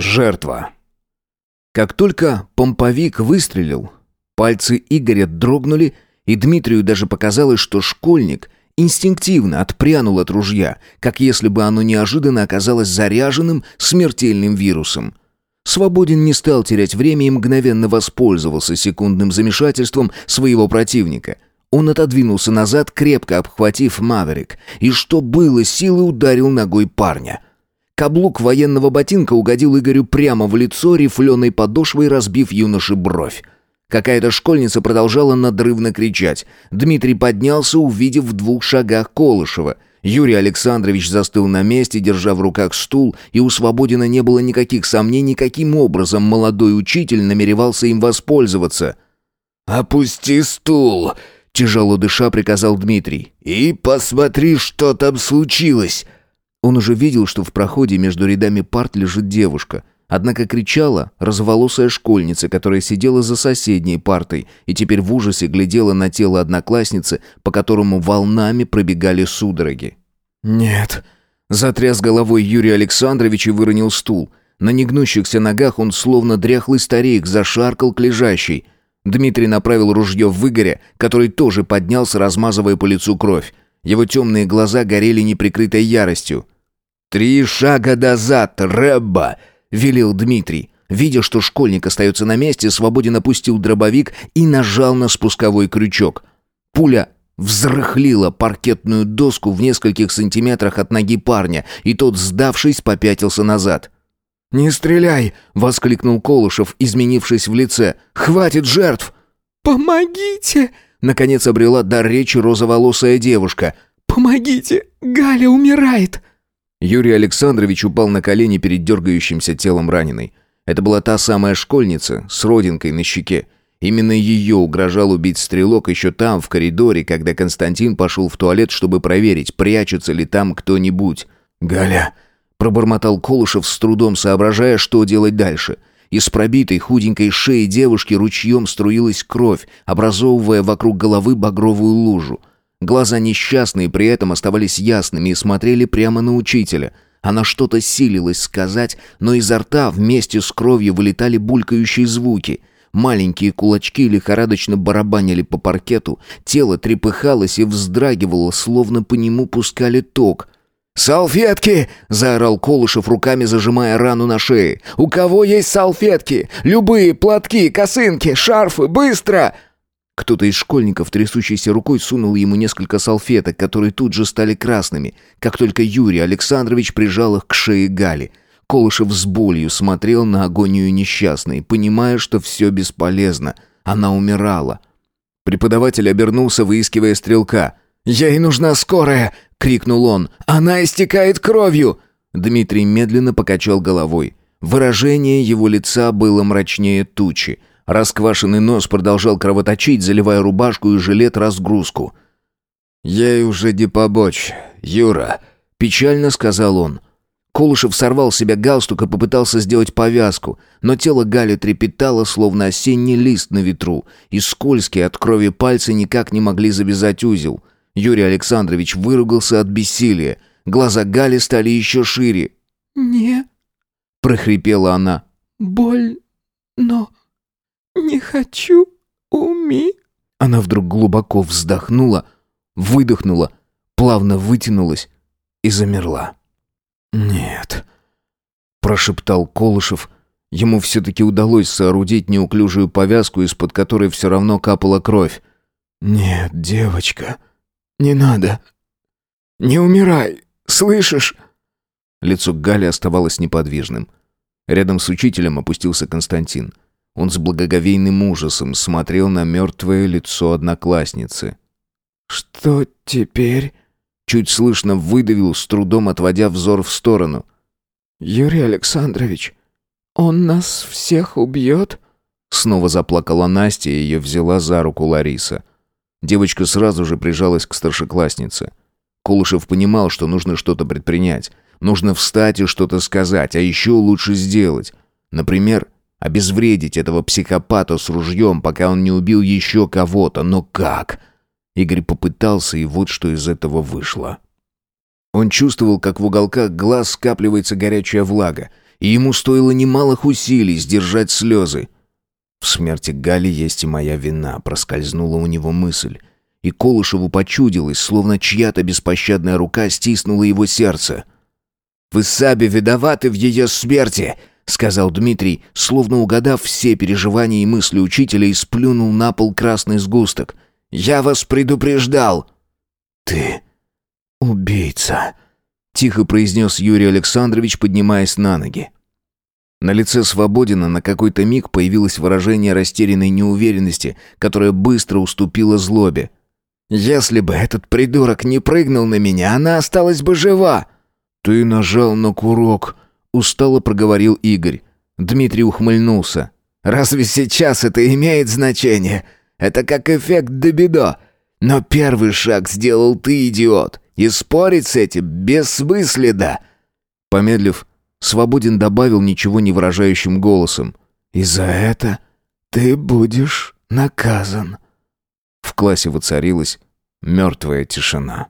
Жертва. Как только помповик выстрелил, пальцы Игоря дрогнули, и Дмитрию даже показалось, что школьник инстинктивно отпрянул от ружья, как если бы оно неожиданно оказалось заряженным смертельным вирусом. Свободин не стал терять время и мгновенно воспользовался секундным замешательством своего противника. Он отодвинулся назад, крепко обхватив Маверик, и что было силы ударил ногой парня. Каблук военного ботинка угодил Игорю прямо в лицо рифленой подошвой, разбив юноше бровь. Какая-то школьница продолжала надрывно кричать. Дмитрий поднялся, увидев в двух шагах Колышева. Юрий Александрович застыл на месте, держа в руках стул, и у Свободина не было никаких сомнений, каким образом молодой учитель намеревался им воспользоваться. «Опусти стул!» — тяжело дыша приказал Дмитрий. «И посмотри, что там случилось!» Он уже видел, что в проходе между рядами парт лежит девушка — Однако кричала разволосая школьница, которая сидела за соседней партой и теперь в ужасе глядела на тело одноклассницы, по которому волнами пробегали судороги. «Нет», — затряс головой Юрий Александрович и выронил стул. На негнущихся ногах он, словно дряхлый старик, зашаркал к лежащей. Дмитрий направил ружье в Игоря, который тоже поднялся, размазывая по лицу кровь. Его темные глаза горели неприкрытой яростью. «Три шага назад, Рэбба!» — велел Дмитрий. Видя, что школьник остается на месте, свободен опустил дробовик и нажал на спусковой крючок. Пуля взрыхлила паркетную доску в нескольких сантиметрах от ноги парня, и тот, сдавшись, попятился назад. «Не стреляй!» — воскликнул Колышев, изменившись в лице. «Хватит жертв!» «Помогите!» — наконец обрела дар речи розоволосая девушка. «Помогите! Галя умирает!» Юрий Александрович упал на колени перед дергающимся телом раненой. Это была та самая школьница с родинкой на щеке. Именно ее угрожал убить стрелок еще там, в коридоре, когда Константин пошел в туалет, чтобы проверить, прячется ли там кто-нибудь. «Галя!» – пробормотал Колышев с трудом, соображая, что делать дальше. Из пробитой худенькой шеи девушки ручьем струилась кровь, образовывая вокруг головы багровую лужу. Глаза несчастные при этом оставались ясными и смотрели прямо на учителя. Она что-то силилась сказать, но изо рта вместе с кровью вылетали булькающие звуки. Маленькие кулачки лихорадочно барабанили по паркету, тело трепыхалось и вздрагивало, словно по нему пускали ток. «Салфетки!» — заорал Колышев, руками зажимая рану на шее. «У кого есть салфетки? Любые, платки, косынки, шарфы, быстро!» Кто-то из школьников, трясущейся рукой, сунул ему несколько салфеток, которые тут же стали красными, как только Юрий Александрович прижал их к шее Гали. Колышев с болью смотрел на агонию несчастной, понимая, что все бесполезно. Она умирала. Преподаватель обернулся, выискивая стрелка. «Ей нужна скорая!» — крикнул он. «Она истекает кровью!» Дмитрий медленно покачал головой. Выражение его лица было мрачнее тучи. Расквашенный нос продолжал кровоточить, заливая рубашку и жилет разгрузку. «Ей уже не побочь, Юра», — печально сказал он. Колышев сорвал с себя галстук и попытался сделать повязку, но тело Гали трепетало, словно осенний лист на ветру, и скользкие от крови пальцы никак не могли завязать узел. Юрий Александрович выругался от бессилия. Глаза Гали стали еще шире. «Не...» — прохрипела она. «Боль... но...» «Не хочу, уми...» Она вдруг глубоко вздохнула, выдохнула, плавно вытянулась и замерла. «Нет», — прошептал Колышев. Ему все-таки удалось соорудить неуклюжую повязку, из-под которой все равно капала кровь. «Нет, девочка, не надо. Не умирай, слышишь?» Лицо Гали оставалось неподвижным. Рядом с учителем опустился Константин. Он с благоговейным ужасом смотрел на мертвое лицо одноклассницы. «Что теперь?» Чуть слышно выдавил, с трудом отводя взор в сторону. «Юрий Александрович, он нас всех убьет?» Снова заплакала Настя, и ее взяла за руку Лариса. Девочка сразу же прижалась к старшекласснице. Кулышев понимал, что нужно что-то предпринять. Нужно встать и что-то сказать, а еще лучше сделать. Например, Обезвредить этого психопата с ружьем, пока он не убил еще кого-то. Но как? Игорь попытался, и вот что из этого вышло. Он чувствовал, как в уголках глаз скапливается горячая влага, и ему стоило немалых усилий сдержать слезы. В смерти Гали есть и моя вина, проскользнула у него мысль. И Колышеву почудилось, словно чья-то беспощадная рука стиснула его сердце. «Вы сами виноваты в ее смерти!» — сказал Дмитрий, словно угадав все переживания и мысли учителя, и сплюнул на пол красный сгусток. «Я вас предупреждал!» «Ты убийца!» — тихо произнес Юрий Александрович, поднимаясь на ноги. На лице Свободина на какой-то миг появилось выражение растерянной неуверенности, которое быстро уступило злобе. «Если бы этот придурок не прыгнул на меня, она осталась бы жива!» «Ты нажал на курок», — устало проговорил Игорь. Дмитрий ухмыльнулся. «Разве сейчас это имеет значение? Это как эффект Добидо. Но первый шаг сделал ты, идиот, и спорить с этим бессмысленно». Помедлив, Свободин добавил ничего не выражающим голосом. «И за это ты будешь наказан». В классе воцарилась мертвая тишина.